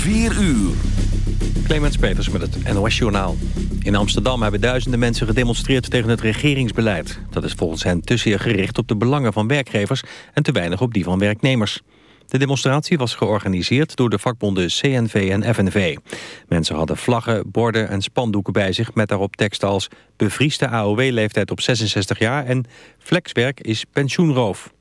4 uur. Clemens Peters met het NOS-journaal. In Amsterdam hebben duizenden mensen gedemonstreerd tegen het regeringsbeleid. Dat is volgens hen te zeer gericht op de belangen van werkgevers... en te weinig op die van werknemers. De demonstratie was georganiseerd door de vakbonden CNV en FNV. Mensen hadden vlaggen, borden en spandoeken bij zich... met daarop teksten als bevries de AOW-leeftijd op 66 jaar... en flexwerk is pensioenroof.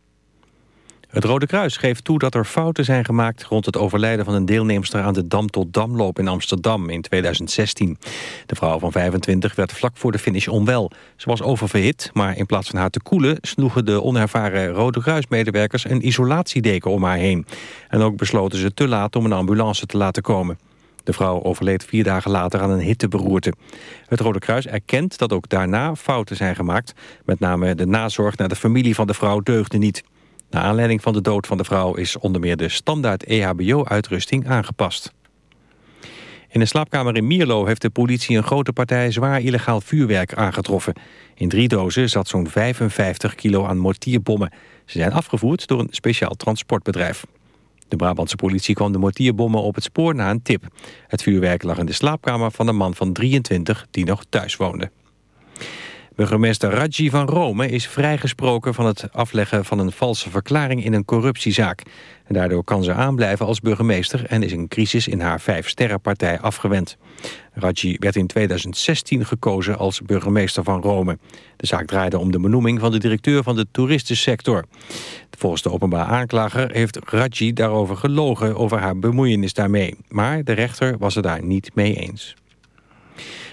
Het Rode Kruis geeft toe dat er fouten zijn gemaakt... rond het overlijden van een deelnemster aan de Dam tot Damloop in Amsterdam in 2016. De vrouw van 25 werd vlak voor de finish onwel. Ze was oververhit, maar in plaats van haar te koelen... sloegen de onervaren Rode Kruismedewerkers een isolatiedeken om haar heen. En ook besloten ze te laat om een ambulance te laten komen. De vrouw overleed vier dagen later aan een hitteberoerte. Het Rode Kruis erkent dat ook daarna fouten zijn gemaakt. Met name de nazorg naar de familie van de vrouw deugde niet. Naar aanleiding van de dood van de vrouw is onder meer de standaard EHBO-uitrusting aangepast. In een slaapkamer in Mierlo heeft de politie een grote partij zwaar illegaal vuurwerk aangetroffen. In drie dozen zat zo'n 55 kilo aan mortierbommen. Ze zijn afgevoerd door een speciaal transportbedrijf. De Brabantse politie kwam de mortierbommen op het spoor na een tip. Het vuurwerk lag in de slaapkamer van een man van 23 die nog thuis woonde. Burgemeester Raggi van Rome is vrijgesproken van het afleggen van een valse verklaring in een corruptiezaak. En daardoor kan ze aanblijven als burgemeester en is een crisis in haar vijf-sterrenpartij afgewend. Raggi werd in 2016 gekozen als burgemeester van Rome. De zaak draaide om de benoeming van de directeur van de toeristensector. Volgens de openbaar aanklager heeft Raggi daarover gelogen over haar bemoeienis daarmee. Maar de rechter was het daar niet mee eens.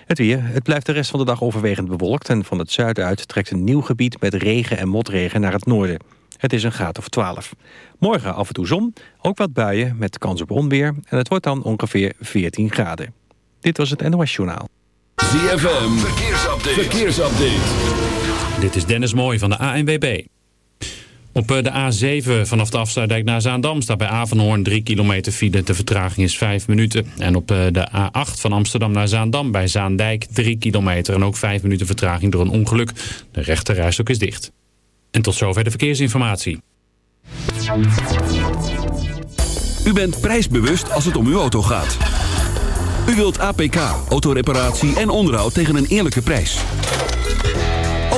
Het weer. Het blijft de rest van de dag overwegend bewolkt... en van het zuiden uit trekt een nieuw gebied met regen en motregen naar het noorden. Het is een graad of 12. Morgen af en toe zon, ook wat buien met kans op onweer... en het wordt dan ongeveer 14 graden. Dit was het NOS Journaal. ZFM, verkeersupdate. verkeersupdate. Dit is Dennis Mooij van de ANWB. Op eh, de A7 vanaf de afsluitdijk naar Zaandam staat bij Avanhoorn 3 kilometer file. De vertraging is 5 minuten. En op eh, de A8 van Amsterdam naar Zaandam bij Zaandijk 3 kilometer. En ook 5 minuten vertraging door een ongeluk. De rechterrijstok is dicht. En tot zover de verkeersinformatie. U bent prijsbewust als het om uw auto gaat. U wilt APK, autoreparatie en onderhoud tegen een eerlijke prijs.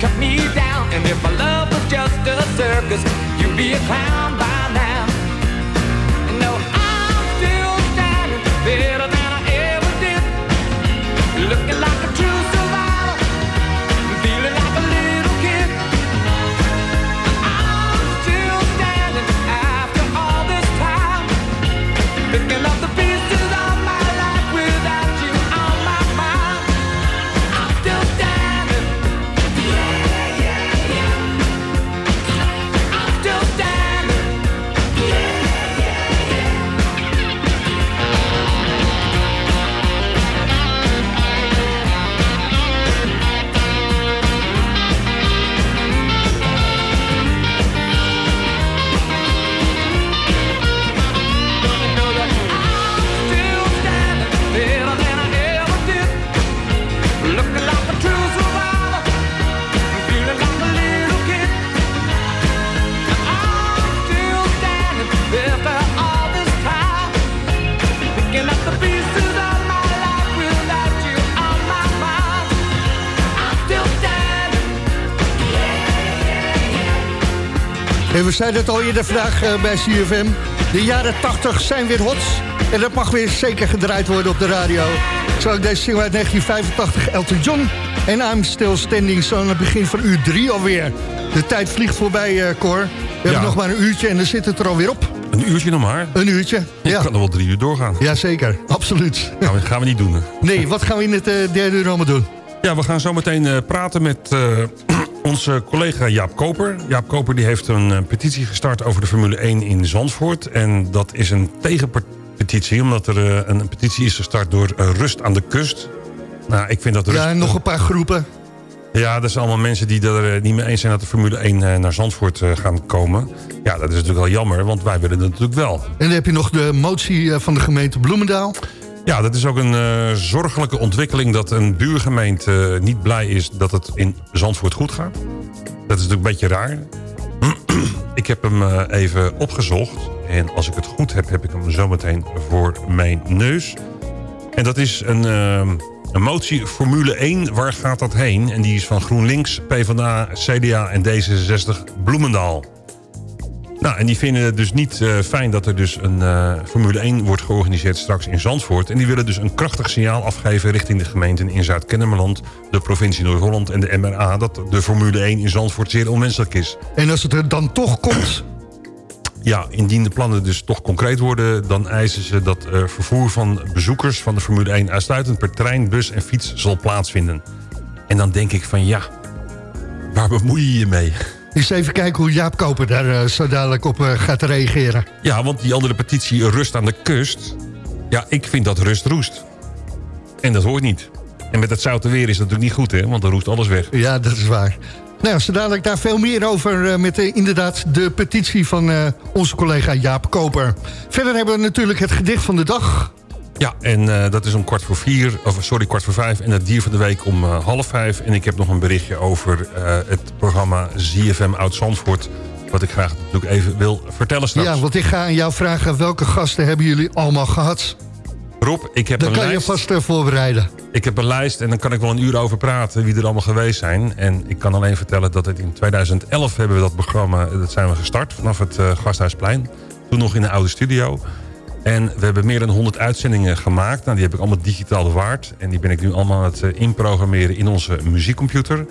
cut me down. And if my love was just a circus, you'd be a clown we zeiden het al eerder vandaag eh, bij CFM. De jaren 80 zijn weer hot. En dat mag weer zeker gedraaid worden op de radio. Zo ook deze single uit 1985, Elton John. En I'm Still Standing, zo aan het begin van uur 3 alweer. De tijd vliegt voorbij, eh Cor. We hebben nog maar een uurtje en dan zit het er alweer op. Een uurtje nog maar. Een uurtje, Ik ja. kan er wel drie uur doorgaan. Jazeker, absoluut. Gaan we, gaan we niet doen. hè. Nee, wat gaan we in het eh, derde uur allemaal doen? Ja, we gaan zo meteen praten met onze collega Jaap Koper. Jaap Koper die heeft een eh, petitie gestart over de Formule 1 in Zandvoort. En dat is een tegenpetitie, omdat er eh, een petitie is gestart door eh, Rust aan de Kust. Nou, ik vind dat rust... Ja, nog een paar groepen. Ja, dat zijn allemaal mensen die er niet mee eens zijn dat de Formule 1 eh, naar Zandvoort gaan komen. Ja, dat is natuurlijk wel jammer, want wij willen het natuurlijk wel. En dan heb je nog de motie van de gemeente Bloemendaal. Ja, dat is ook een eh, zorgelijke ontwikkeling dat een buurgemeente eh, niet blij is dat het in Zandvoort goed gaat. Dat is natuurlijk een beetje raar. ik heb hem eh, even opgezocht en als ik het goed heb, heb ik hem zometeen voor mijn neus. En dat is een, een motie Formule 1, waar gaat dat heen? En die is van GroenLinks, PvdA, CDA en D66 Bloemendaal. Nou, en die vinden het dus niet eh, fijn dat er dus een eh, Formule 1 wordt georganiseerd straks in Zandvoort. En die willen dus een krachtig signaal afgeven richting de gemeenten in Zuid-Kennemerland, de provincie Noord-Holland en de MRA... dat de Formule 1 in Zandvoort zeer onwenselijk is. En als het er dan toch komt... Ja, indien de plannen dus toch concreet worden... dan eisen ze dat eh, vervoer van bezoekers van de Formule 1... uitsluitend per trein, bus en fiets zal plaatsvinden. En dan denk ik van ja, waar bemoei je je mee? Eens even kijken hoe Jaap Koper daar eh, zo dadelijk op eh, gaat reageren. Ja, want die andere petitie Rust aan de Kust... ja, ik vind dat rust roest. En dat hoort niet. En met het zoute weer is dat natuurlijk niet goed, hè? Want dan roest alles weg. Ja, dat is waar. Nou, zo dadelijk daar veel meer over eh, met inderdaad de petitie van onze collega Jaap Koper. Verder hebben we natuurlijk het gedicht van de dag. Ja, en eh, dat is om kwart voor vier, of sorry, kwart voor vijf. En het dier van de week om eh, half vijf. En ik heb nog een berichtje over eh, het programma ZFM Oud-Zandvoort... wat ik graag natuurlijk even wil vertellen straks. Ja, want ik ga aan jou vragen welke gasten hebben jullie allemaal gehad. Rob, ik heb Dan een kan je lijst. vast voorbereiden. Ik heb een lijst en dan kan ik wel een uur over praten wie er allemaal geweest zijn. En ik kan alleen vertellen dat het in 2011 hebben we dat programma, dat zijn we gestart vanaf het Gasthuisplein. Toen nog in de oude studio. En we hebben meer dan 100 uitzendingen gemaakt. Nou, die heb ik allemaal digitaal bewaard. En die ben ik nu allemaal aan het eh, inprogrammeren in onze muziekcomputer.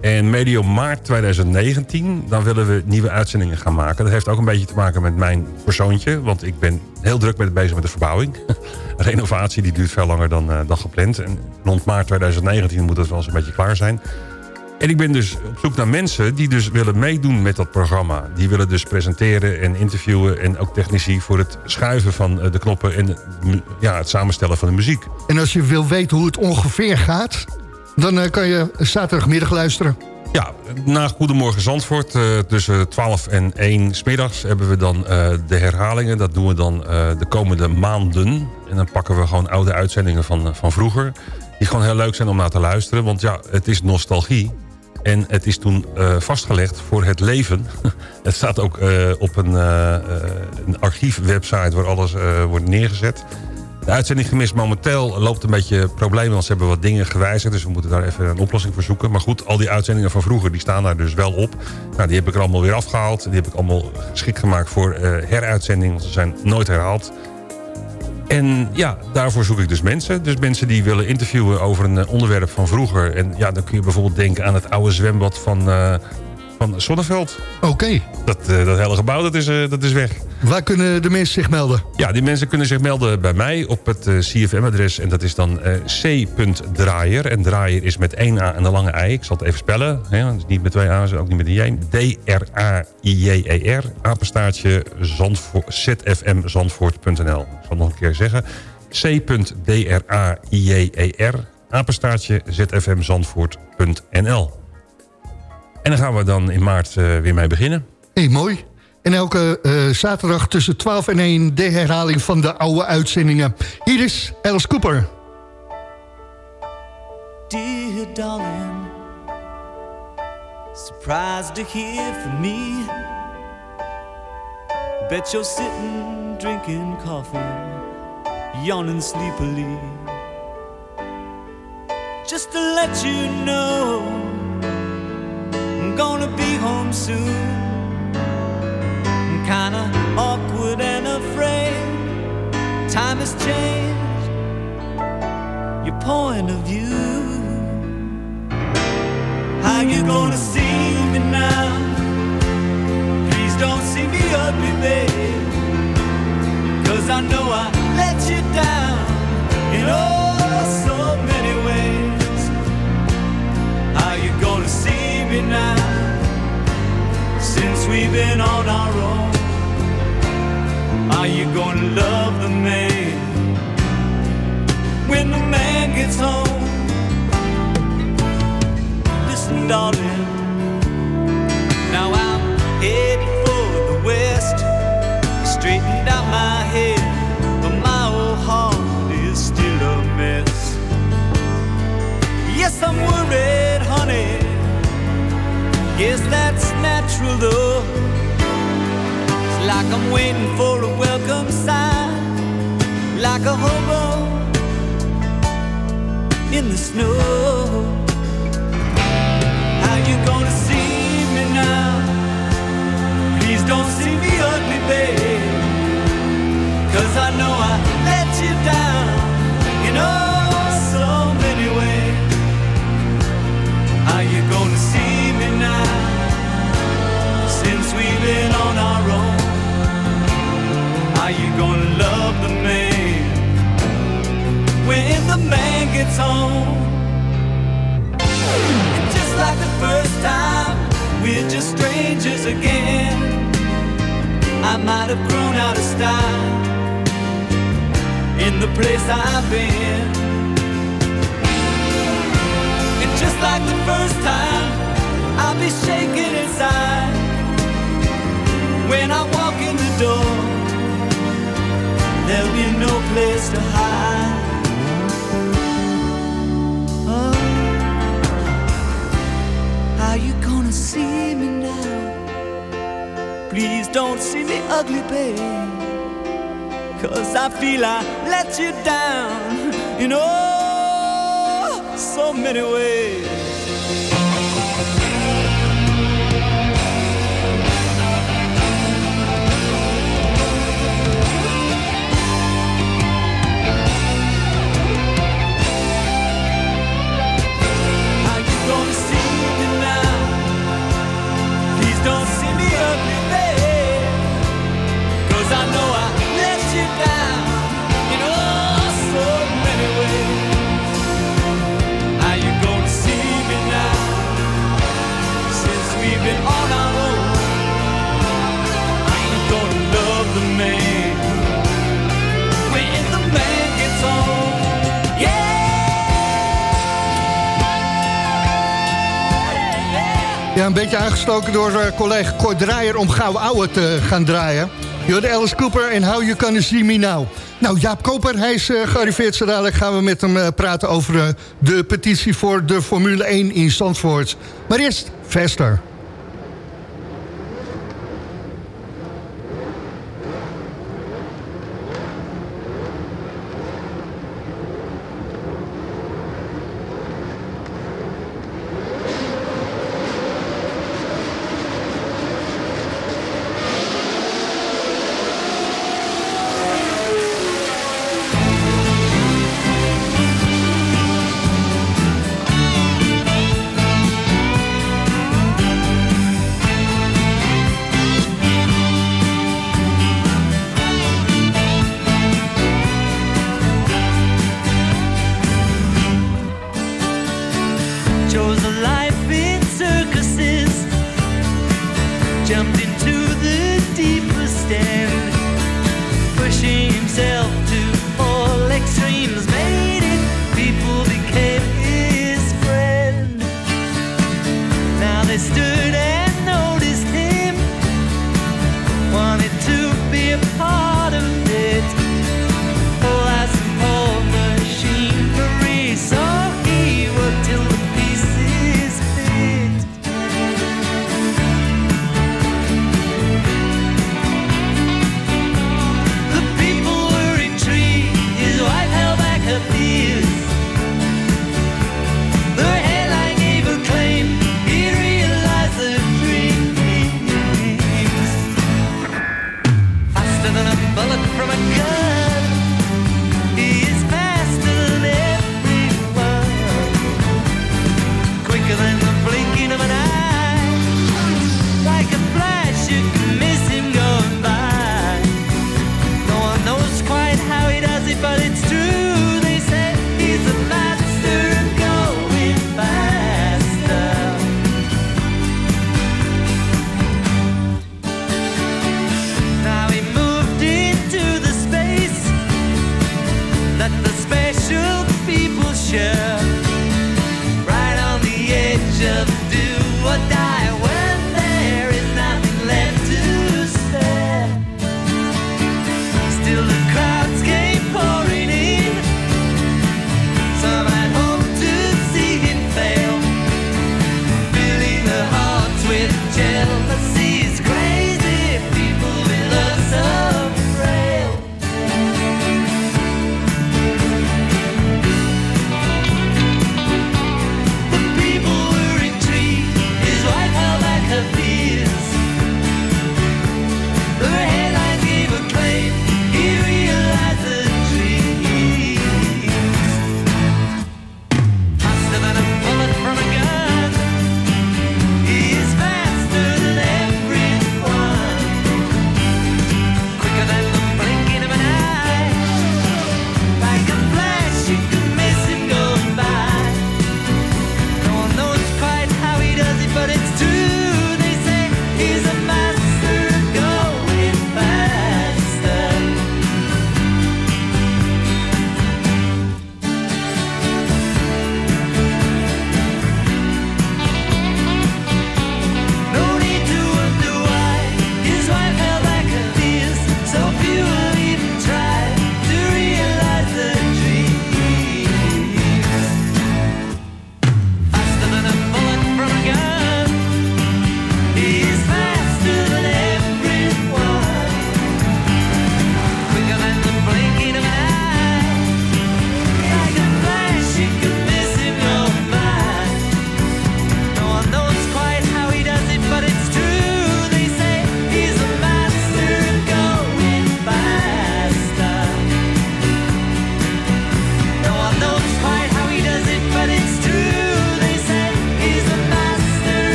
En medio maart 2019, dan willen we nieuwe uitzendingen gaan maken. Dat heeft ook een beetje te maken met mijn persoontje. Want ik ben heel druk met bezig met de verbouwing. Renovatie die duurt veel langer dan, eh, dan gepland. En rond maart 2019 moet dat wel eens een beetje klaar zijn. En ik ben dus op zoek naar mensen die dus willen meedoen met dat programma. Die willen dus presenteren en interviewen en ook technici voor het schuiven van eh, de knoppen en mu- ja, het samenstellen van de muziek. En als je wil weten hoe het ongeveer gaat... dan eh, kan je zaterdagmiddag luisteren. Ja, na Goedemorgen Zandvoort eh, tussen 12 en 1 smiddags hebben we dan eh, de herhalingen. Dat doen we dan eh, de komende maanden. En dan pakken we gewoon oude uitzendingen van, eh, van vroeger. Die gewoon heel leuk zijn om naar te luisteren. Want ja, het is nostalgie. En het is toen eh, vastgelegd voor het leven. het staat ook eh, op een, eh, een archiefwebsite waar alles wordt neergezet. De uitzending gemist momenteel loopt een beetje problemen... want ze hebben wat dingen gewijzigd... dus we moeten daar even een oplossing voor zoeken. Maar goed, al die uitzendingen van vroeger die staan daar dus wel op. Nou, die heb ik er allemaal weer afgehaald. Die heb ik allemaal geschikt gemaakt voor heruitzending... want ze zijn nooit herhaald. En ja, daarvoor zoek ik dus mensen. Dus mensen die willen interviewen over een eh, onderwerp van vroeger. En ja, dan kun je bijvoorbeeld denken aan het oude zwembad van, eh van Zonneveld. Oké, Dat, eh, dat hele gebouw, dat is, eh, dat is weg. waar kunnen de mensen zich melden? Ja, die mensen kunnen zich melden bij mij op het eh, CFM-adres. En dat is dan c.draaier. En draaier is met één A en een lange I. Ik zal het even spellen. Hè, dus niet met twee A's, ook niet met een J. D-R-A-I-J-E-R. Apenstaartje Zandvo- zfmzandvoort.nl. Ik zal het nog een keer zeggen. c.d-r-a-i-j-e-r. Apenstaartje zfmzandvoort.nl. En dan gaan we dan in maart eh, weer mee beginnen. Hé, mooi. En elke eh, zaterdag tussen 12 en 1 de herhaling van de oude uitzendingen. Hier is Alice Cooper. Dear darling, surprised to hear from me. Bet you're sitting drinking coffee, yawning sleepily. Just to let you know, gonna be home soon. I'm kinda awkward and afraid. Time has changed your point of view. Welcome like a hobo in the snow. How you gonna see me now? Please don't see me ugly, babe. Cause I know I let you down in oh so many ways. Are you gonna see me now? Since we've been gonna love the man when the man gets home? And just like the first time, we're just strangers again. I might have grown out of style in the place I've been. Ugly, babe. Cause I feel I let you down in oh so many ways. Een beetje aangestoken door eh, collega Cor Draaier om gauw ouwe te gaan draaien. Jorde Alice Cooper en How You Gonna See Me Now. Nou, Jaap Koper, hij is eh, gearriveerd. Zo dadelijk gaan we met hem eh, praten over de petitie voor de Formule 1 in Zandvoort. Maar eerst Vester.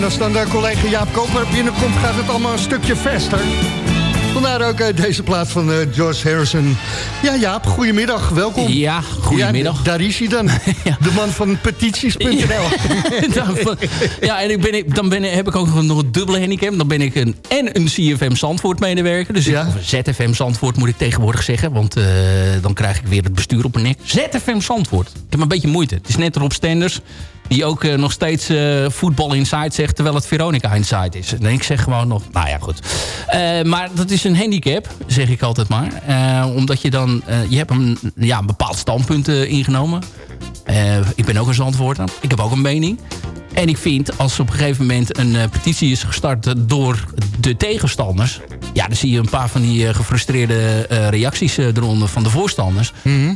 En als dan de collega Jaap Koper binnenkomt, gaat het allemaal een stukje faster. Vandaar ook eh, deze plaats van eh, George Harrison. Ja, Jaap, goedemiddag, welkom. Ja, goedemiddag. Ja, daar is hij dan, de man van petities.nl. Ja, en ik ben, dan ben, heb ik ook nog een dubbele handicap. Dan ben ik een, en een CFM Zandvoort medewerker. Dus Ja. of ZFM Zandvoort moet ik tegenwoordig zeggen. Want eh, dan krijg ik weer het bestuur op mijn nek. ZFM Zandvoort. Ik heb een beetje moeite. Het is net Rob Stenders. Die ook eh, nog steeds eh, voetbal inside zegt. Terwijl het Veronica inside is. En ik zeg gewoon nog... Nou ja, goed. Eh, maar dat is een handicap. Zeg ik altijd maar. Omdat je dan... je hebt een, ja, een bepaald standpunt ingenomen. Ik ben ook een zandvoorter. Ik heb ook een mening. En ik vind, als op een gegeven moment een eh, petitie is gestart door de tegenstanders... ja, dan zie je een paar van die eh, gefrustreerde eh, reacties eh, eronder van de voorstanders.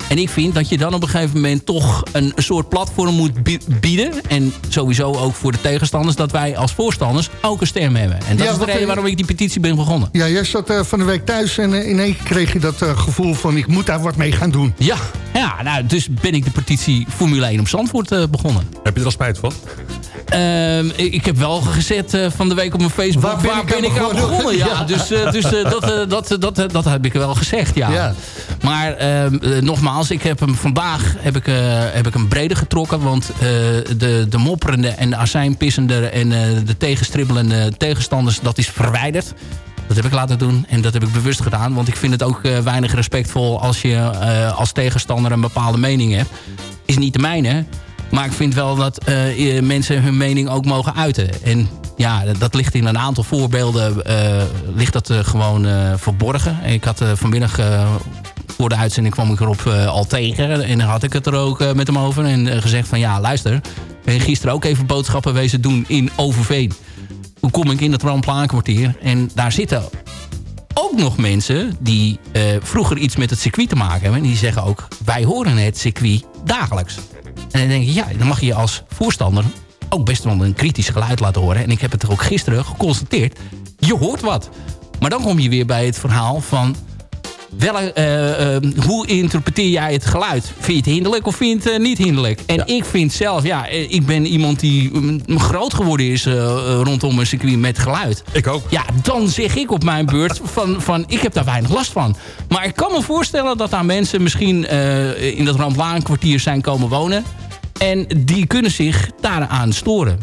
En ik vind dat je dan op een gegeven moment toch een, soort platform moet bi- bieden. En sowieso ook voor de tegenstanders, dat wij als voorstanders ook een stem hebben. En dat Ja, is de reden waarom ik die petitie ben begonnen. Ja, jij zat eh, van de week thuis en in één keer kreeg je dat eh, gevoel van... ik moet daar wat mee gaan doen. Ja, ja nou, dus ben ik de petitie Formule 1 op Zandvoort eh, begonnen. Heb je er al spijt van? Ehm, ik ik heb wel gezet eh, van de week op mijn Facebook. Waar ben ik aan begonnen? begonnen? Ja, Ja. dus, eh, dus eh, dat, dat, dat, dat heb ik wel gezegd, ja. Ja. Maar ehm, eh, nogmaals, ik heb hem vandaag heb ik, heb ik hem breder getrokken. Want de, de mopperende en de azijnpissende en de tegenstribbelende tegenstanders, dat is verwijderd. Dat heb ik laten doen en dat heb ik bewust gedaan. Want ik vind het ook weinig respectvol als je als tegenstander een bepaalde mening hebt. Is niet de mijne. Maar ik vind wel dat eh, mensen hun mening ook mogen uiten. En ja, dat ligt in een aantal voorbeelden eh, ligt dat eh, gewoon verborgen. Ik had vanmiddag voor de uitzending kwam ik erop al tegen. En dan had ik het er ook met hem over. En gezegd van ja, luister. Ben gisteren ook even boodschappen wezen doen in Overveen. Toen kom ik in het Ramplaankwartier. En daar zitten ook nog mensen die vroeger iets met het circuit te maken hebben. En die zeggen ook, wij horen het circuit dagelijks. En dan denk ik, ja, dan mag je als voorstander ook best wel een kritisch geluid laten horen. En ik heb het ook gisteren geconstateerd. Je hoort wat. Maar dan kom je weer bij het verhaal van... Welke, eh, eh, hoe interpreteer jij het geluid? Vind je het hinderlijk of vind je het eh, niet hinderlijk? En ik vind zelf, ja, ik ben iemand die mm, groot geworden is rondom een circuit met geluid. Ik ook. Ja, dan zeg ik op mijn beurt van, van ik heb daar weinig last van. Maar ik kan me voorstellen dat daar mensen misschien in dat Ramplaankwartier zijn komen wonen. En die kunnen zich daaraan storen.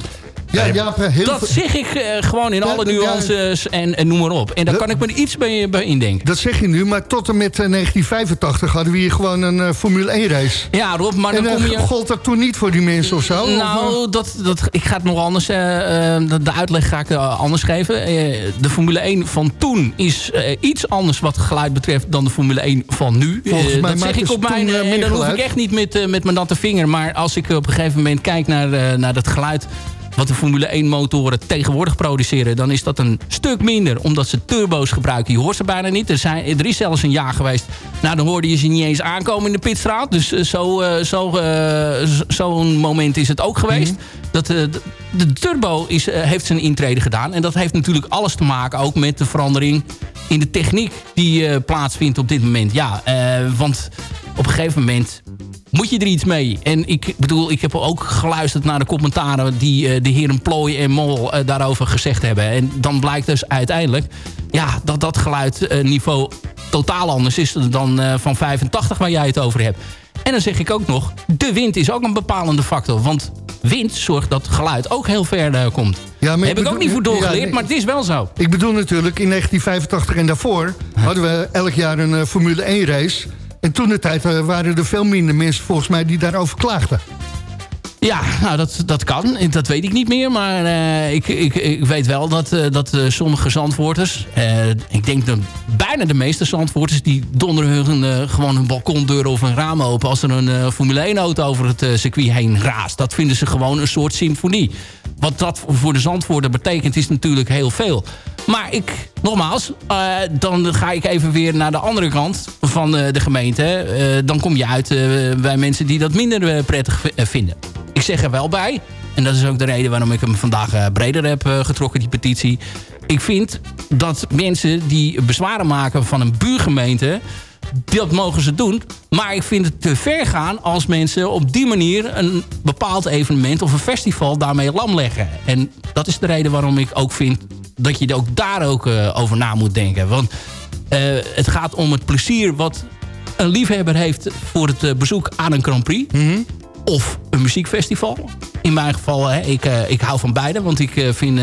Ja, Jaap, eh, heel Dat zeg ik eh, gewoon in Ja, alle ja. nuances en, en noem maar op. En daar kan ik me iets bij, bij indenken. Dat zeg je nu, maar tot en met eh, 1985 hadden we hier gewoon een eh, Formule 1 race. Ja, Rob, maar dan en kom eh, je... gold dat toen niet voor die mensen of zo? Of, eh? Nou, dat, dat, ik ga het nog anders... eh, eh, de, uitleg ga ik eh, anders geven. Eh, de Formule 1 van toen is eh, iets anders wat geluid betreft... dan de Formule 1 van nu. Volgens Eh, mij dat zeg ik op mijn... eh, eh, en dan hoef ik echt niet met, eh, met mijn natte vinger. Maar als ik op een gegeven moment kijk naar, eh, naar dat geluid... wat de Formule 1 motoren tegenwoordig produceren... dan is dat een stuk minder. Omdat ze turbo's gebruiken. Je hoort ze bijna niet. Er, zijn, er is zelfs een jaar geweest... Nou, dan hoorde je ze niet eens aankomen in de pitstraat. Dus eh, zo, eh, zo, eh, z- zo'n moment is het ook geweest. Dat, eh, de, de turbo is, eh, heeft zijn intrede gedaan. En dat heeft natuurlijk alles te maken ook met de verandering in de techniek die eh, plaatsvindt op dit moment. Ja, eh, want op een gegeven moment moet je er iets mee. En ik bedoel, ik heb ook geluisterd naar de commentaren... die eh, de heren Plooi en Mol eh, daarover gezegd hebben. En dan blijkt dus uiteindelijk... ja, dat dat geluidniveau totaal anders is dan eh, van 85 waar jij het over hebt. En dan zeg ik ook nog, de wind is ook een bepalende factor. Want wind zorgt dat geluid ook heel ver eh, komt. Ja, Daar heb ik ook niet voor ja, doorgeleerd, nee. maar het is wel zo. Ik bedoel natuurlijk, in 1985 en daarvoor hadden we elk jaar een eh, Formule 1 race. En toen de tijd eh, waren er veel minder mensen volgens mij die daarover klaagden. Ja, nou dat, dat kan. Dat weet ik niet meer. Maar eh, ik, ik, ik weet wel dat, eh, dat sommige zandvoorters... eh, ik denk dat bijna de meeste zandvoorters... die donderen hun, gewoon hun balkondeur of een raam open... als er een Formule 1-auto over het circuit heen raast. Dat vinden ze gewoon een soort symfonie. Wat dat voor de zandvoorter betekent is natuurlijk heel veel. Maar ik, nogmaals, eh, dan ga ik even weer naar de andere kant van eh, de gemeente. Eh, dan kom je uit eh, bij mensen die dat minder prettig vinden. Ik zeg er wel bij, en dat is ook de reden waarom ik hem vandaag breder heb getrokken, die petitie. Ik vind dat mensen die bezwaren maken van een buurgemeente... Dat mogen ze doen. Maar ik vind het te ver gaan als mensen op die manier... een bepaald evenement of een festival daarmee lam leggen. En dat is de reden waarom ik ook vind... dat je ook daar ook eh, over na moet denken. Want eh, het gaat om het plezier wat een liefhebber heeft... voor het eh, bezoek aan een Grand Prix of een muziekfestival. In mijn geval, hè, ik, ik hou van beide, want ik vind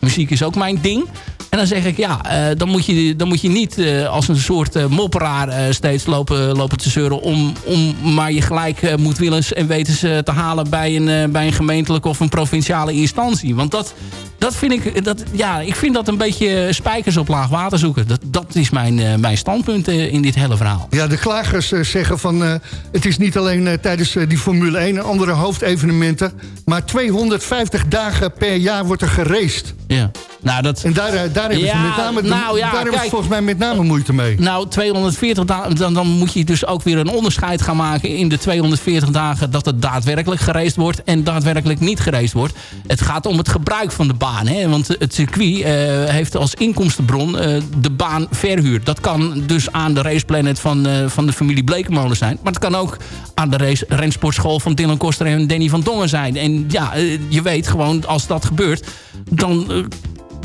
muziek is ook mijn ding. En dan zeg ik, ja, dan, moet je, dan moet je niet als een soort mopperaar steeds lopen, lopen te zeuren... Om, om maar je gelijk moet willens en wetens te halen bij een, bij een gemeentelijke of een provinciale instantie. Want dat, dat vind ik, dat, ja, ik vind dat een beetje spijkers op laag water zoeken. Dat, dat is mijn, eh, mijn standpunt eh, in dit hele verhaal. Ja, de klagers eh, zeggen van... eh, het is niet alleen eh, tijdens eh, die Formule 1 en andere hoofdevenementen... maar 250 dagen per jaar wordt er geraced. Ja. Nou, dat... En daar, eh, daar hebben, Ja, ze, met name, nou ja, daar ze kijk. volgens mij met name moeite mee. Nou, 240 dagen, dan, dan moet je dus ook weer een onderscheid gaan maken... in de 240 dagen dat het daadwerkelijk gereisd wordt... en daadwerkelijk niet gereisd wordt. Het gaat om het gebruik van de baan. Want het circuit eh, heeft als inkomstenbron eh, de baan verhuurd. Dat kan dus aan de raceplanet van, eh, van de familie Blekemolen zijn. Maar het kan ook aan de race, rensportschool van Dylan Koster en Danny van Dongen zijn. En ja, je weet gewoon, als dat gebeurt... dan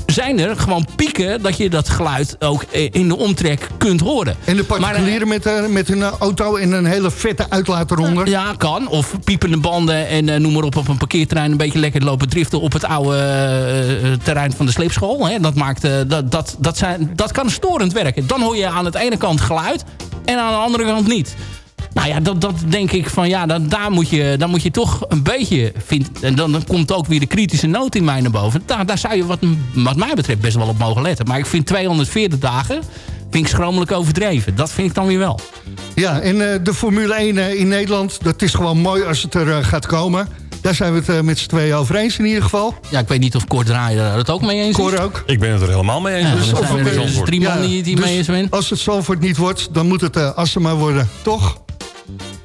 zijn er gewoon pieken dat je dat geluid ook eh, in de omtrek kunt horen. En de Maar, eh, particulieren met, eh, met hun auto en een hele vette uitlaat eronder. Ja, kan. Of piepende banden en noem maar op op een parkeerterrein... een beetje lekker lopen driften op het oude terrein van de sleepschool. Hè. Dat, maakt, dat, dat, dat, zijn, dat kan storend werken. Dan hoor je aan de ene kant geluid en aan de andere kant niet. Nou ja, dat, dat denk ik van ja, dan, daar moet je, dan moet je toch een beetje... Vind, en dan, dan komt ook weer de kritische noot in mij naar boven. Daar, daar zou je wat, wat mij betreft best wel op mogen letten. Maar ik vind 240 dagen vind ik schromelijk overdreven. Dat vind ik dan weer wel. Ja, en eh, de Formule 1 eh, in Nederland, dat is gewoon mooi als het er eh, gaat komen. Daar zijn we het met z'n tweeën over eens in ieder geval. Ja, ik weet niet of Kort Draaier het ook mee eens is. Cor ook. Ik ben het er helemaal mee eens. Ja, Dus of er dus drie man die het hier dus mee eens zijn. Als het Zandvoort niet wordt, dan moet het uh, Assen maar worden, toch?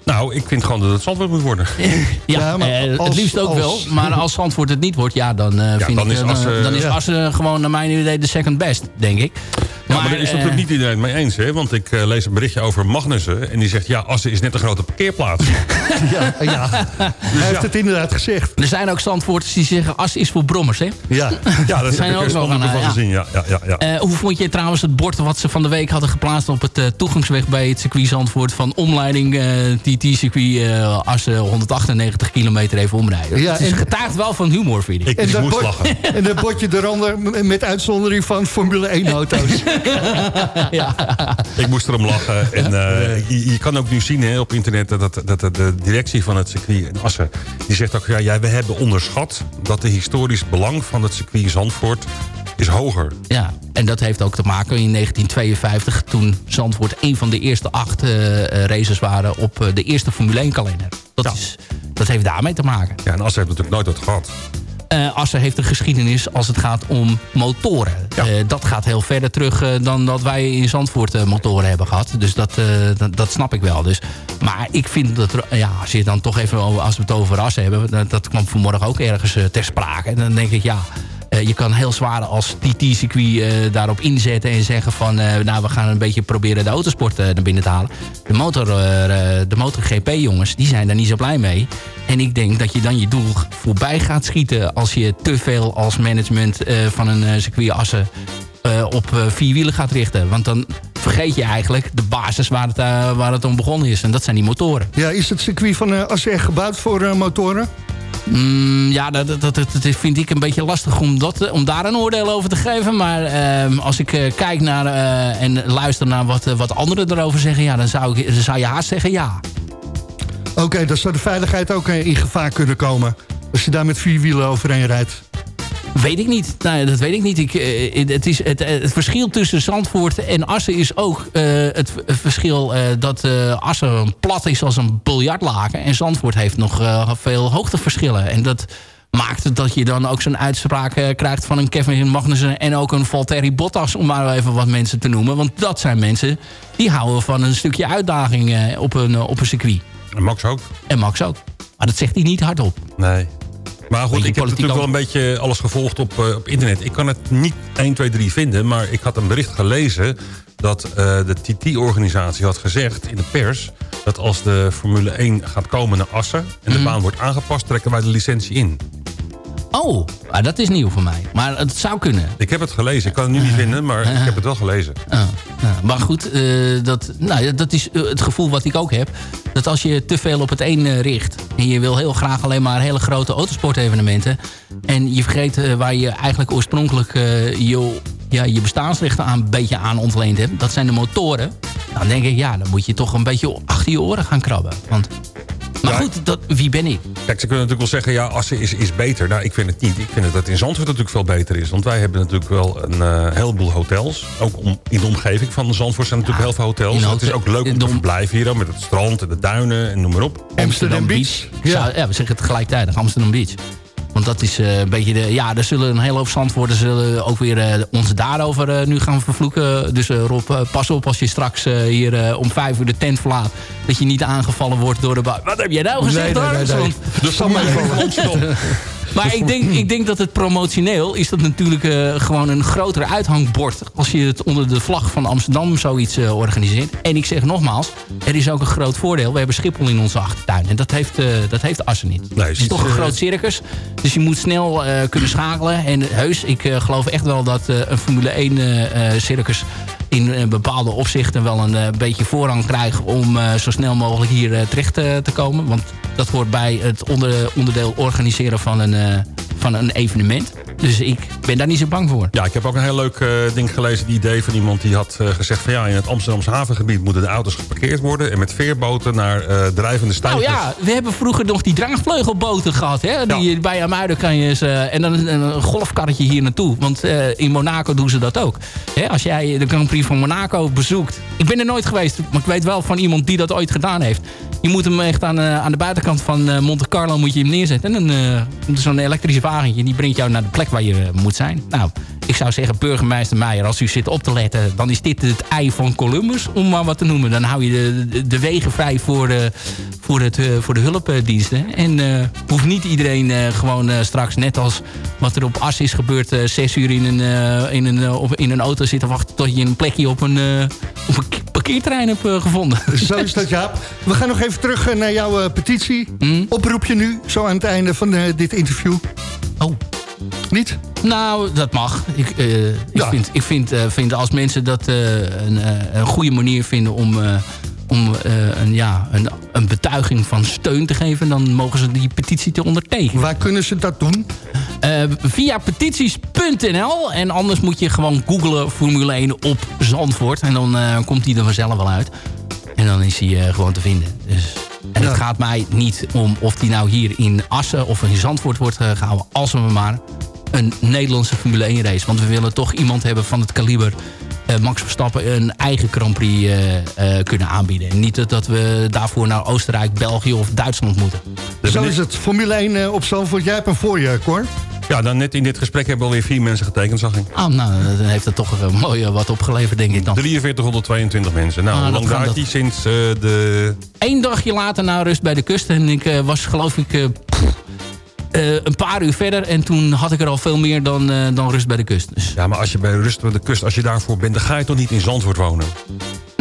Nou, ik vind gewoon dat het Zandvoort moet worden. Ja, Ja, maar eh, als- het liefst ook als- wel. Maar als Zandvoort het niet wordt, ja, dan, eh, vind dan ik, is eh, Assen- dan is ja. Assen gewoon naar mijn idee de second best, denk ik. Ja, maar, daar is eh, natuurlijk niet iedereen mee eens. Hè? Want ik eh, lees een berichtje over Magnussen. En die zegt, ja, Assen is net een grote parkeerplaats. Ja, ja. hij heeft het inderdaad gezegd. Er zijn ook Zandvoorters die zeggen Assen is voor brommers, hè? Ja. ja, dat zijn heb ook wel van van, eh, ja. gezien. Ja, ja, ja, ja. Eh, hoe vond je trouwens het bord wat ze van de week hadden geplaatst... op het eh, toegangsweg bij het circuit Zandvoort... van omleiding eh TT-circuit eh Assen 198 kilometer even omrijden? Ja, het is en- wel van humor, vind ik. ik En ik dat, moest bord- lachen. en dat bordje eronder met uitzondering van Formule 1 auto's. Ja. Ik moest erom lachen. En eh, je, je kan ook nu zien hè, op internet dat, dat de, de directie van het circuit in Assen... die zegt ook, ja, ja, we hebben onderschat... dat de historisch belang van het circuit Zandvoort is hoger. Ja, en dat heeft ook te maken in 1952... toen Zandvoort een van de eerste acht eh, races waren... op de eerste Formule 1 kalender. Dat, is, dat heeft daarmee te maken. Ja, en Assen heeft natuurlijk nooit dat gehad. Eh Assen heeft een geschiedenis als het gaat om motoren. Ja. Eh, dat gaat heel verder terug eh, dan dat wij in Zandvoort motoren hebben gehad. Dus dat, dat, dat snap ik wel. Dus, maar ik vind dat, ja, als je dan toch even als we het over Assen hebben... dat, dat kwam vanmorgen ook ergens ter sprake. En dan denk ik, ja... eh, je kan heel zwaar als TT-circuit eh, daarop inzetten en zeggen van... eh, nou, we gaan een beetje proberen de autosport naar binnen te halen. De, motor, de MotoGP-jongens, die zijn daar niet zo blij mee. En ik denk dat je dan je doel voorbij gaat schieten... als je te veel als management van een circuit Assen eh, op eh, vier wielen gaat richten. Want dan vergeet je eigenlijk de basis waar het, eh, waar het om begonnen is. En dat zijn die motoren. Ja, is het circuit van eh, Assen gebouwd voor motoren? Mm, ja, dat, dat, dat, dat vind ik een beetje lastig om, dat, om daar een oordeel over te geven. Maar ehm, als ik eh, kijk naar eh, en luister naar wat, wat anderen erover zeggen... Ja, dan, zou ik, dan zou je haast zeggen ja. Oké, dan zou de veiligheid ook in gevaar kunnen komen. Als je daar met vier wielen overheen rijdt. Weet ik niet. Nee, dat weet ik niet. Ik, eh, het, is, het, eh, het verschil tussen Zandvoort en Assen is ook eh, het, verschil dat Assen plat is als een biljartlaken. En Zandvoort heeft nog veel hoogteverschillen. En dat maakt het dat je dan ook zo'n uitspraak krijgt van een Kevin Magnussen en ook een Valtteri Bottas, om maar even wat mensen te noemen. Want dat zijn mensen die houden van een stukje uitdaging op, een, op een circuit. En Max ook. En Max ook. Maar dat zegt hij niet hardop. Nee. Maar goed, ik heb natuurlijk wel een beetje alles gevolgd op, eh, op internet. Ik kan het niet 1, 2, 3 vinden, maar ik had een bericht gelezen... dat eh, de TT-organisatie had gezegd in de pers... dat als de Formule 1 gaat komen naar Assen... en Mhm. de baan wordt aangepast, trekken wij de licentie in. Oh, ah, dat is nieuw voor mij. Maar het zou kunnen. Ik heb het gelezen. Ik kan het nu niet vinden, maar ik heb het wel gelezen. Ah, nou, maar goed, eh, dat, nou, dat is eh, het gevoel wat ik ook heb. Dat als je te veel op het één eh, richt... en je wil heel graag alleen maar hele grote autosportevenementen... en je vergeet waar je eigenlijk oorspronkelijk je, ja, je bestaansrechten aan, een beetje aan ontleend hebt... dat zijn de motoren. Dan denk ik, ja, dan moet je toch een beetje achter je oren gaan krabben. Want, maar Ja. goed, dat, wie ben ik? Kijk, ze kunnen natuurlijk wel zeggen, ja, Assen is, is beter. Nou, ik vind het niet. Ik vind dat het in Zandvoort natuurlijk veel beter is. Want wij hebben natuurlijk wel een eh, heleboel hotels. Ook om, in de omgeving van Zandvoort zijn natuurlijk heel veel hotels. Het is ook leuk om te verblijven hier, met het strand en de duinen en noem maar op. Amsterdam Beach. Ja. Ja. ja, we zeggen het gelijktijdig, Amsterdam Beach. Want dat is eh, een beetje de... Ja, er zullen een hele hoop zandwoorden zullen ook weer eh, ons daarover eh, nu gaan vervloeken. Dus Rob, pas op als je straks hier om vijf uur de tent verlaat. Dat je niet aangevallen wordt door de. Wat heb jij nou gezegd Nee, nee, hoor? nee, nee. Dat zal maar even Maar ik denk, ik denk dat het promotioneel is dat natuurlijk eh, gewoon een groter uithangbord. Als je het onder de vlag van Amsterdam zoiets eh, organiseert. En ik zeg nogmaals, er is ook een groot voordeel. We hebben Schiphol in onze achtertuin. En dat heeft, eh, dat heeft Assen niet. Nee, het is toch een groot circus. Dus je moet snel kunnen schakelen. En heus, ik geloof echt wel dat een Formule 1 eh, eh, circus in eh, bepaalde opzichten wel een eh, beetje voorrang krijgt om eh, zo snel mogelijk hier terecht te komen. Want dat hoort bij het onder, onderdeel organiseren van een, van een evenement. Dus ik ben daar niet zo bang voor. Ja, ik heb ook een heel leuk eh, ding gelezen. Het idee van iemand die had eh, gezegd van ja, in het Amsterdamse havengebied moeten de auto's geparkeerd worden. En met veerboten naar eh, drijvende Nou stijgers. ja, we hebben vroeger nog die draagvleugelboten gehad. Hè? Die, Bij Amuiden kan je eens... en dan een, een golfkarretje hier naartoe. Want in Monaco doen ze dat ook. Hè? Als jij de Grand Prix van Monaco bezoekt... Ik ben er nooit geweest, maar ik weet wel van iemand die dat ooit gedaan heeft. Je moet hem echt aan, aan de buitenkant van Monte Carlo moet je hem neerzetten. En dan zo'n elektrische wagentje. Die brengt jou naar de plek waar je eh, moet zijn. Nou, ik zou zeggen, burgemeester Meijer, als u zit op te letten... dan is dit het ei van Columbus, om maar wat te noemen. Dan hou je de, de, wegen vrij voor de, voor het, eh, voor de hulpdiensten. En eh, hoeft niet iedereen eh, gewoon eh, straks, net als wat er op As is gebeurd... eh, zes uur in een, eh, in, een, eh, op, in een auto zitten wachten... tot je een plekje op een, eh, op een parkeerterrein hebt eh, gevonden. Zo is dat, Jaap. We gaan nog even terug eh, naar jouw eh, petitie. Hm? Oproep je nu, zo aan het einde van eh, dit interview. Oh. Niet? Nou, dat mag. Ik, eh, ik, Ja. vind, ik vind, eh, vind als mensen dat eh, een, een goede manier vinden om, om een, ja, een, een betuiging van steun te geven... dan mogen ze die petitie te ondertekenen. Waar kunnen ze dat doen? Via petities.nl. En anders moet je gewoon googlen Formule 1 op Zandvoort. En dan komt die er vanzelf wel uit. En dan is hij gewoon te vinden. Dus, en het gaat mij niet om of die nou hier in Assen of in Zandvoort wordt eh, gehouden. Als we maar een Nederlandse Formule 1 race. Want we willen toch iemand hebben van het kaliber... eh, Max Verstappen een eigen Grand Prix eh, kunnen aanbieden. En niet dat, we daarvoor naar Oostenrijk, België of Duitsland moeten. Zo is het. Formule 1 eh, op Zandvoort. Jij hebt hem voor je, Cor. Ja, dan net in dit gesprek hebben alweer vier mensen getekend, zag ik. Ah, nou, dan heeft het toch een mooi eh, wat opgeleverd, denk ik dan. 4322 mensen. Nou, Ah, hoe dat lang dat. die sinds eh, de... Eén dagje later naar rust bij de kust. En ik eh, was geloof ik eh, eh, een paar uur verder. En toen had ik er al veel meer dan, eh, dan rust bij de kust. Dus, Ja, maar als je bij Rust bij de Kust, als je daarvoor bent... dan ga je toch niet in Zandvoort wonen?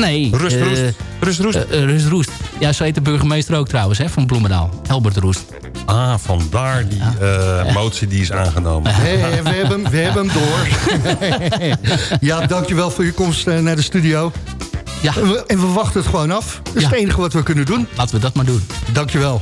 Nee. Rust, eh, Roest. Rust, Roest. eh, eh, Rust Roest. Ja, zo heet de burgemeester ook trouwens, hè, van Bloemendaal. Elbert Roest. Ah, vandaar die eh, motie die is aangenomen. We, hebben, hem- we hebben hem door. ja, dankjewel voor je komst eh, naar de studio. Ja, En we, en we wachten het gewoon af. Dat is Ja. het enige wat we kunnen doen. laten we dat maar doen. Dankjewel.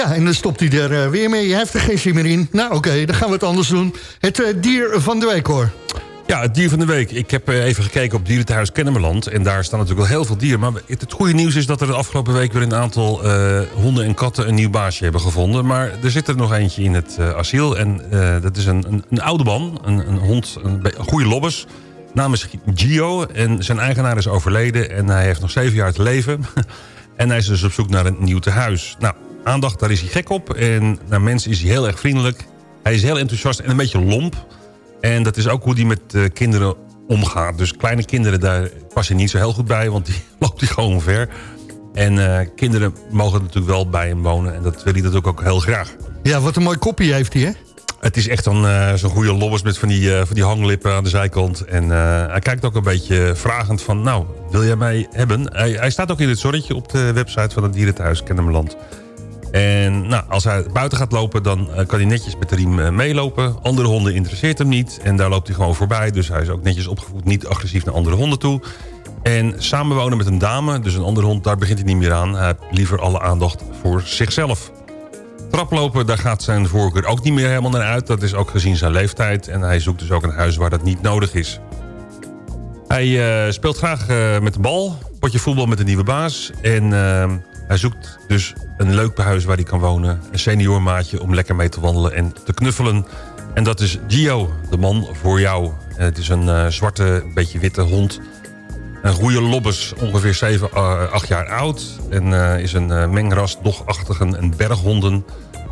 Ja, en dan stopt hij er eh, weer mee. Je heeft er geen zin meer in. Nou, oké, dan gaan we het anders doen. Het eh, dier van de week, hoor. Ja, het dier van de week. Ik heb eh, even gekeken op Dierenthuis Kennemerland. En daar staan natuurlijk wel heel veel dieren. Maar het, goede nieuws is dat er de afgelopen week... weer een aantal honden en katten een nieuw baasje hebben gevonden. Maar er zit er nog eentje in het asiel. En dat is een, een, een oude man. Een, een hond, een, goede lobbes. Naam is Gio. En zijn eigenaar is overleden. En hij heeft nog zeven jaar te leven. en hij is dus op zoek naar een nieuw tehuis. Nou, aandacht, daar is hij gek op. En naar mensen is hij heel erg vriendelijk. Hij is heel enthousiast en een beetje lomp. En dat is ook hoe hij met eh, kinderen omgaat. Dus kleine kinderen, daar past hij niet zo heel goed bij... want die loopt hij gewoon ver. En eh, kinderen mogen natuurlijk wel bij hem wonen... en dat wil hij natuurlijk ook heel graag. Ja, wat een mooi kopje heeft hij, hè? Het is echt eh, zo'n goede lobbers met van die, van die hanglippen aan de zijkant. En hij kijkt ook een beetje vragend van... nou, wil jij mij hebben? Hij, hij staat ook in het zonnetje op de website van het dierenthuis Kennemerland. En nou, als hij buiten gaat lopen, dan eh, kan hij netjes met de riem eh, meelopen. Andere honden interesseert hem niet. En daar loopt hij gewoon voorbij. Dus hij is ook netjes opgevoed, niet agressief naar andere honden toe. En samenwonen met een dame, dus een andere hond, daar begint hij niet meer aan. Hij heeft liever alle aandacht voor zichzelf. Traplopen, daar gaat zijn voorkeur ook niet meer helemaal naar uit. Dat is ook gezien zijn leeftijd. En hij zoekt dus ook een huis waar dat niet nodig is. Hij eh, speelt graag met de bal. Potje voetbal met een nieuwe baas. En eh, hij zoekt dus een leuk huis waar hij kan wonen. Een seniormaatje om lekker mee te wandelen en te knuffelen. En dat is Gio, de man voor jou. Het is een eh, zwarte, beetje witte hond. Een goede lobbes, ongeveer 7, 8 jaar oud. En eh, is een eh, mengras, dogachtigen en berghonden.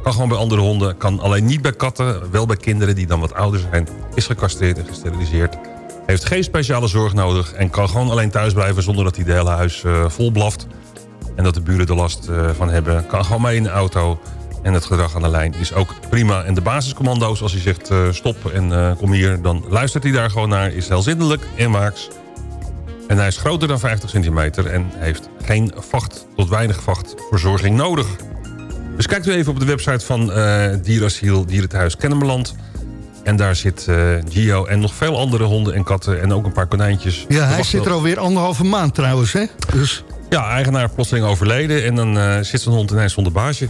Kan gewoon bij andere honden. Kan alleen niet bij katten. Wel bij kinderen die dan wat ouder zijn. Is gecastreerd en gesteriliseerd. Heeft geen speciale zorg nodig. En kan gewoon alleen thuis blijven zonder dat hij de hele huis vol blaft. En dat de buren er last eh, van hebben. Kan gewoon mee in de auto. En het gedrag aan de lijn is ook prima. En de basiscommando's, als hij zegt eh, stop en eh, kom hier... dan luistert hij daar gewoon naar. Is heel zindelijk en waaks. En hij is groter dan 50 centimeter... en heeft geen vacht tot weinig vachtverzorging nodig. Dus kijkt u even op de website van Dierasiel Dierenthuis Kennemerland. En daar zit Gio en nog veel andere honden en katten... en ook een paar konijntjes. Ja, hij zit er alweer anderhalve maand trouwens, hè? Dus Ja, eigenaar plotseling overleden... en dan eh, zit zijn hond ineens zonder baasje.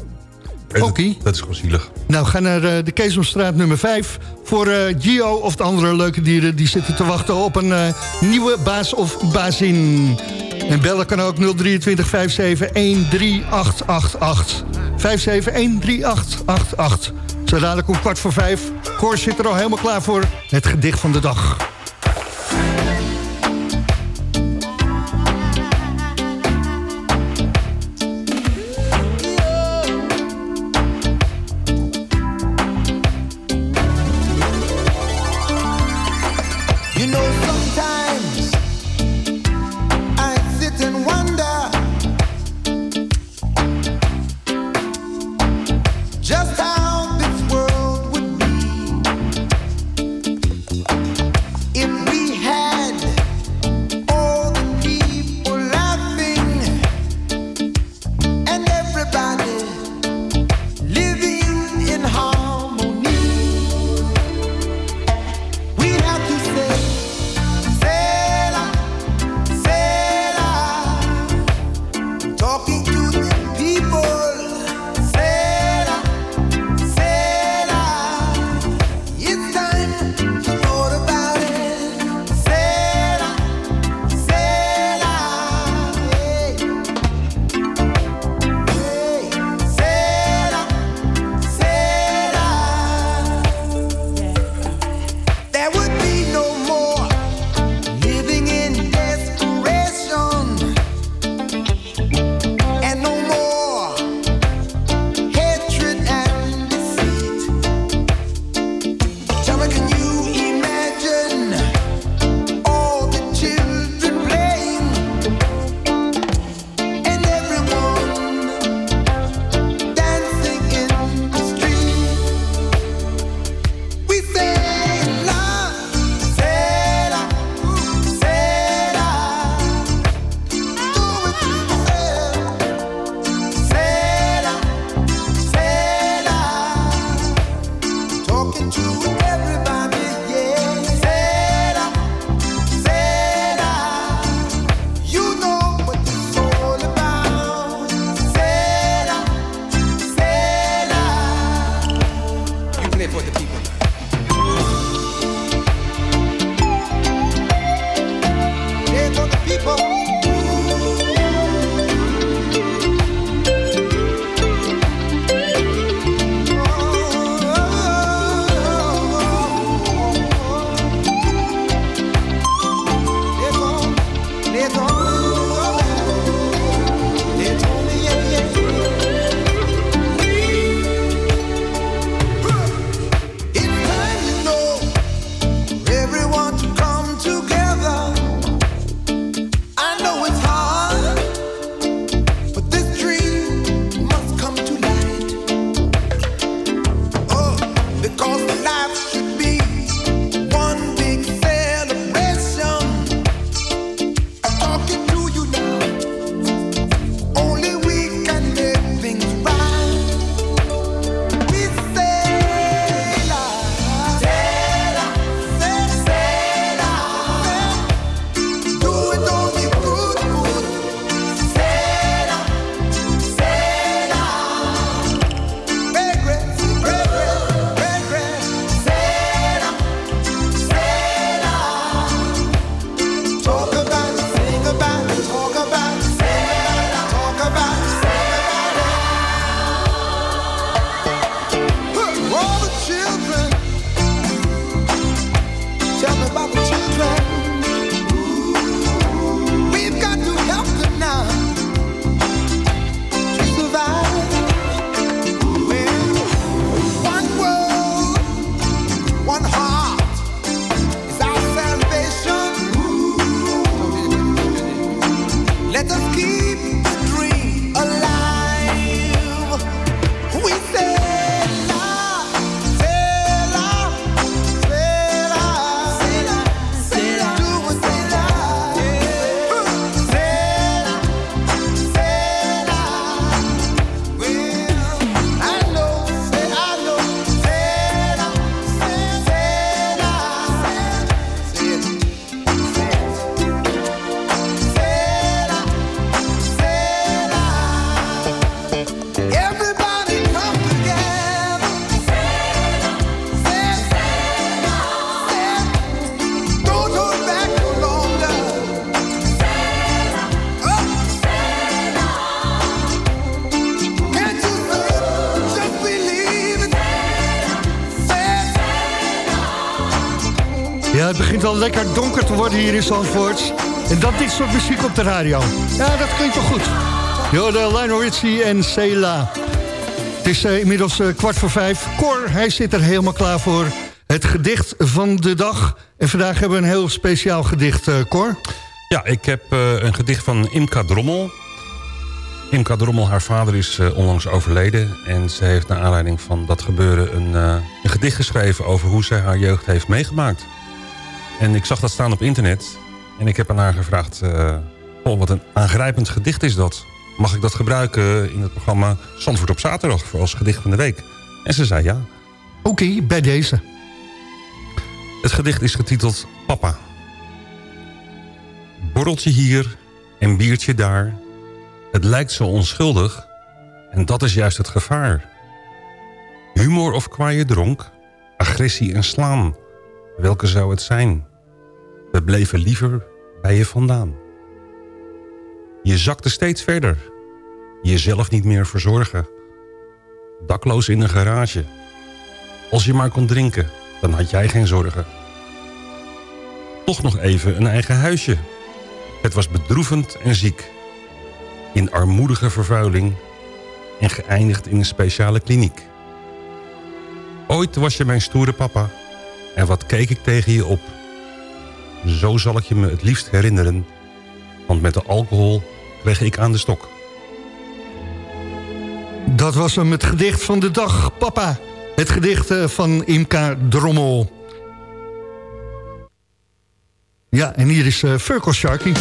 Dat- Oké. Dat is gewoon zielig. Nou, ga naar eh, de Keesomstraat nummer 5 voor eh, Gio of de andere leuke dieren... die zitten te wachten op een nieuwe baas of bazin. En bellen kan ook 023 57 13888. 57 13888. Zo dadelijk om kwart voor vijf. Cor zit er al helemaal klaar voor het gedicht van de dag. Al lekker donker te worden hier in Zandvoort. En dan dit soort muziek op de radio. Ja, dat klinkt wel goed. Yo, de Lionel Richie en Sela. Het is eh, inmiddels eh, kwart voor vijf. Cor, hij zit er helemaal klaar voor. Het gedicht van de dag. En vandaag hebben we een heel speciaal gedicht, eh, Cor. Ja, ik heb een gedicht van Imka Drommel. Imka Drommel, haar vader is onlangs overleden. En ze heeft naar aanleiding van dat gebeuren een, een gedicht geschreven... over hoe zij haar jeugd heeft meegemaakt. En ik zag dat staan op internet. En ik heb aan haar gevraagd... oh, wat een aangrijpend gedicht is dat. Mag ik dat gebruiken in het programma Zandvoort op zaterdag... voor als gedicht van de week? En ze zei ja. Oké, bij deze. Het gedicht is getiteld Papa. Borreltje hier en biertje daar. Het lijkt zo onschuldig en dat is juist het gevaar. Humor of kwaaie dronk, agressie en slaan. Welke zou het zijn? We bleven liever bij je vandaan. Je zakte steeds verder. Jezelf niet meer verzorgen. Dakloos in een garage. Als je maar kon drinken, dan had jij geen zorgen. Toch nog even een eigen huisje. Het was bedroevend en ziek. In armoedige vervuiling en geëindigd in een speciale kliniek. Ooit was je mijn stoere papa en wat keek ik tegen je op. Zo zal ik je me het liefst herinneren, want met de alcohol kreeg ik aan de stok. Dat was hem, het gedicht van de dag, papa. Het gedicht eh, van Imka Drommel. Ja, en hier is uh, Furkel Sharky.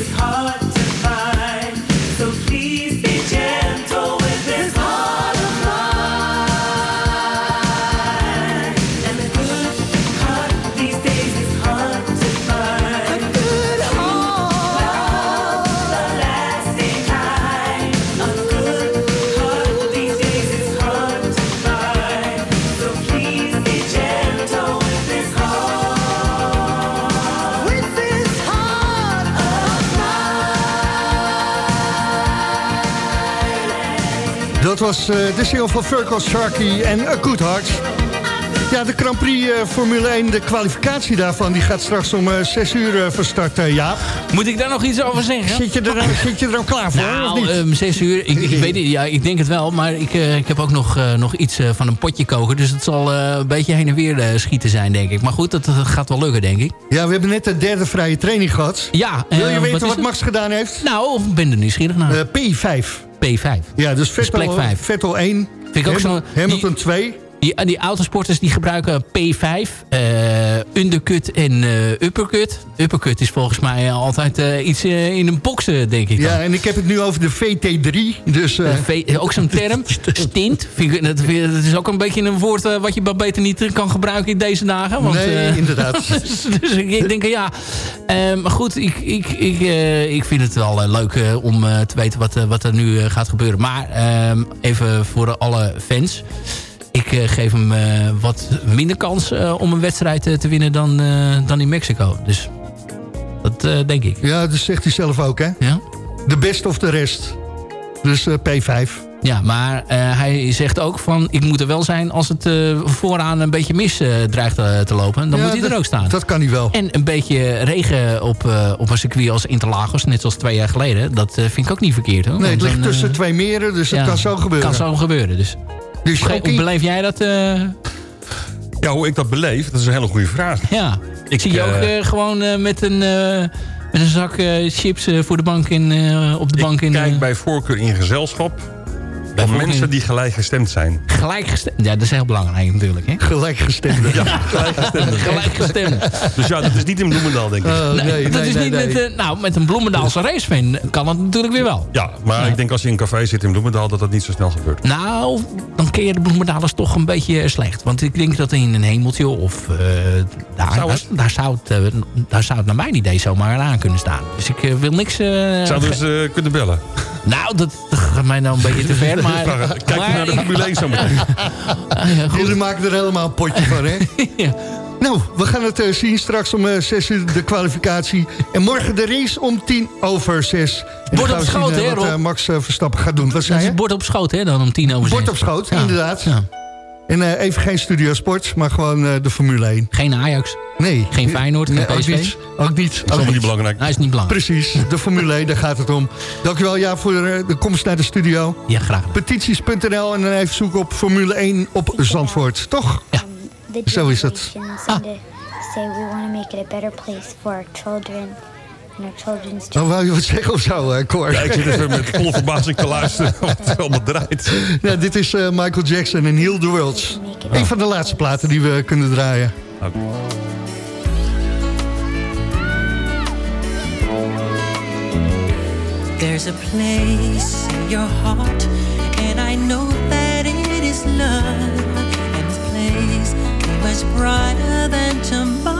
It's hard. Was eh, de single van Virgil Sharkey en A Good Heart. Ja, de Grand Prix eh, Formule 1, de kwalificatie daarvan... die gaat straks om eh, 6 uur eh, van start, eh, Jaap. Moet ik daar nog iets over zeggen? Zit je er, zit je er al klaar voor, of Nou, niet? um, zes uur. Ik, ik weet niet. Ja, ik denk het wel. Maar ik, eh, ik heb ook nog, eh, nog iets eh, van een potje koken. Dus het zal eh, een beetje heen en weer eh, schieten zijn, denk ik. Maar goed, dat, dat gaat wel lukken, denk ik. Ja, we hebben net de derde vrije training gehad. Ja. Wil je eh, weten wat, het? Max gedaan heeft? Nou, ik ben er nieuwsgierig naar. Eh, P5. P5. Ja, dus plek Vettel. Vettel 1, Vind ik ook Hamil- zo- Hamilton 2. Die, die autosporters die gebruiken P5, eh, undercut en eh, uppercut. Uppercut is volgens mij eh, altijd eh, iets eh, in een boksen, denk ik. dan. Ja, en ik heb het nu over de VT3. Dus, eh, Eh, V- ook zo'n term, stint. Vind ik, dat, is ook een beetje een woord eh, wat je maar beter niet eh, kan gebruiken in deze dagen. Want, Nee, eh, inderdaad. dus, dus ik, denk, ja. Eh, maar goed, ik, ik, ik, eh, ik vind het wel eh, leuk eh, om eh, te weten wat, eh, wat er nu eh, gaat gebeuren. Maar ehm, even voor alle fans. Ik eh, geef hem eh, wat minder kans eh, om een wedstrijd te winnen dan, dan in Mexico. Dus dat denk ik. ja, dat zegt hij zelf ook, hè? Ja? De best of de rest. Dus eh, P5. Ja, maar hij zegt ook van... ik moet er wel zijn als het vooraan een beetje mis dreigt te lopen. Dan Ja, moet hij dat- er ook staan. Dat kan hij wel. En een beetje regen op, op een circuit als Interlagos, net zoals twee jaar geleden. Dat vind ik ook niet verkeerd. Hoor. Nee, het ligt dan, tussen twee meren, dus ja, het kan zo gebeuren. Kan zo gebeuren, dus. Dus Hoe, beleef jij dat? eh? Ja, hoe ik dat beleef, dat is een hele goede vraag. ja. Ik zie je ook eh, eh, gewoon eh, met, een, eh, met een zak eh, chips voor de bank in, eh, op de bank ik in. kijk bij voorkeur in gezelschap van voorkeur in- mensen die gelijkgestemd zijn. Gelijkgestemd. Ja, dat is heel belangrijk natuurlijk. Hè? Gelijkgestemde. Ja, gelijkgestemd. Gelijkgestemd. Dus ja, dat is niet in Bloemendaal, denk ik. Oh, nee, dat nee, is niet nee. met, eh, nou, met een Bloemendaalse racefan kan het natuurlijk weer wel. Ja, maar ik denk als je in een café zit in Bloemendaal... dat dat niet zo snel gebeurt. Nou, dan ken je de Bloemendalers toch een beetje slecht. Want ik denk dat in een hemeltje of eh, daar, Zou daar, het? daar zou het, eh, daar zou het naar mijn idee zomaar aan kunnen staan. Dus ik eh, wil niks... eh, Zouden ze eh, kunnen bellen? Nou, dat, gaat mij nou een beetje te ver. Maar, Kijk maar naar de Formule 1 zo meteen. Jullie maken er helemaal een potje van, hè? Ja. Nou, we gaan het eh, zien straks om eh, 6 uur de kwalificatie. En morgen de race om 10 over 6. En dan Bord op schoot, eh, hè, Max Verstappen gaat doen. Wat Dat zei is je? het bord op schoot, hè, dan om tien over Bord zes. op schoot, Ja. inderdaad. Ja. En eh, even geen Studio Sport, maar gewoon eh, de Formule 1. Geen Ajax. Nee. Geen Feyenoord, geen Nee, ook PSV? niet. Ook niet. Dat is allemaal niet belangrijk. Nou, is niet belangrijk. Precies, de Formule 1, daar gaat het om. Dankjewel ja, voor eh, de komst naar de studio. Ja, graag. Petities.nl en dan even zoeken op Formule 1 op Zandvoort. Toch? Ja. the Zo is het. Ah. say we want to make it a better place for our children and our children's Oh, children. wou je wat zeggen of zo, eh, Cor? Ja, ik zit even met volle verbazing te luisteren wat het allemaal draait. Ja, dit is eh, Michael Jackson en Heal the World. Een van de laatste platen die we kunnen draaien. There's a place in your heart, and I know that it is love. And this place is much brighter than tomorrow.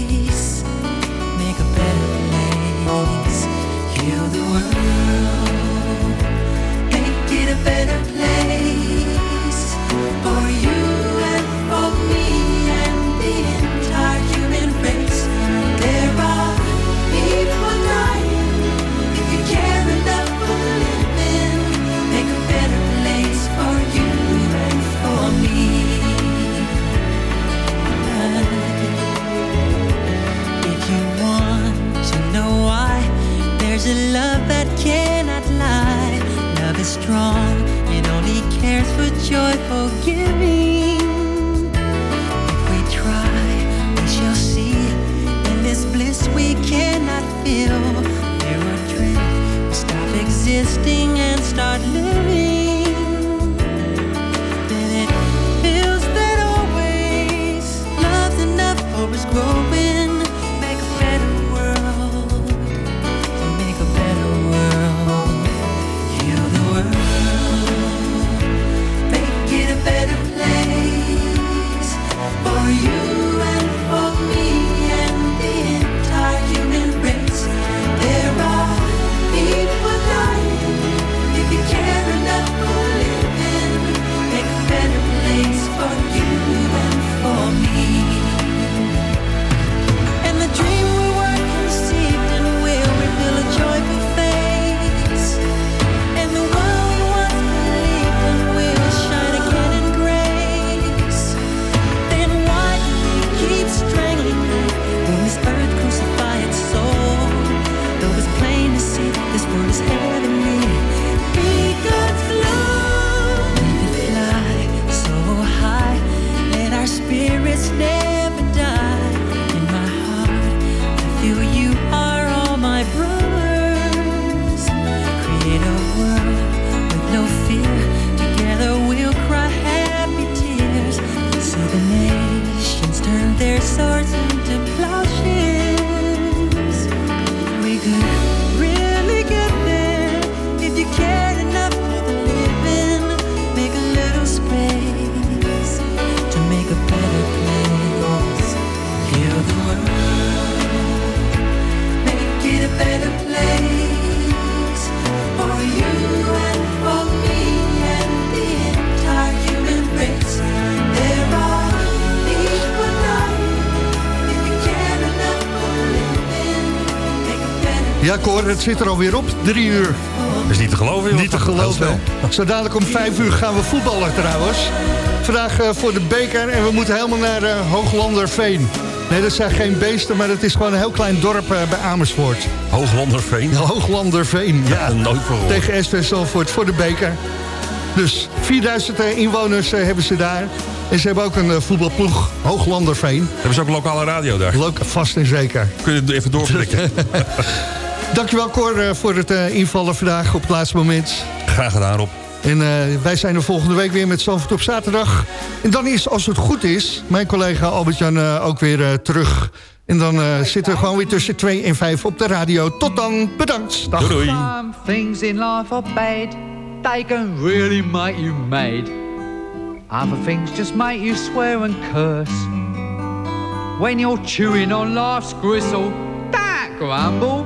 trôi Het zit er alweer op. Drie uur. Dat is niet te geloven, joh. Niet te geloven. Zo dadelijk om vijf uur gaan we voetballen trouwens. Vandaag eh, voor de beker en we moeten helemaal naar eh, Hooglanderveen. Nee, dat zijn geen beesten, maar het is gewoon een heel klein dorp eh, bij Amersfoort. Hooglanderveen? Hooglanderveen, ja. Nooit. Tegen SV Zalvoort voor de beker. Dus 4000 eh, inwoners hebben ze daar. En ze hebben ook een voetbalploeg, Hooglanderveen. Hebben ze ook lokale radio daar? Leuk, vast en zeker. Kun je even doorprikken? Dankjewel Cor eh, voor het eh, invallen vandaag op het laatste moment. Graag gedaan, Rob. En eh, wij zijn er volgende week weer met Zandvoort op zaterdag. En dan is, als het goed is, mijn collega Albert-Jan eh, ook weer eh, terug. En dan eh, zitten we gewoon weer tussen 2 en 5 op de radio. Tot dan, bedankt. Dag. Some things in life are bad. They can really make you mad. Other things just make you swear and curse. When you're chewing on life's gristle, don't grumble,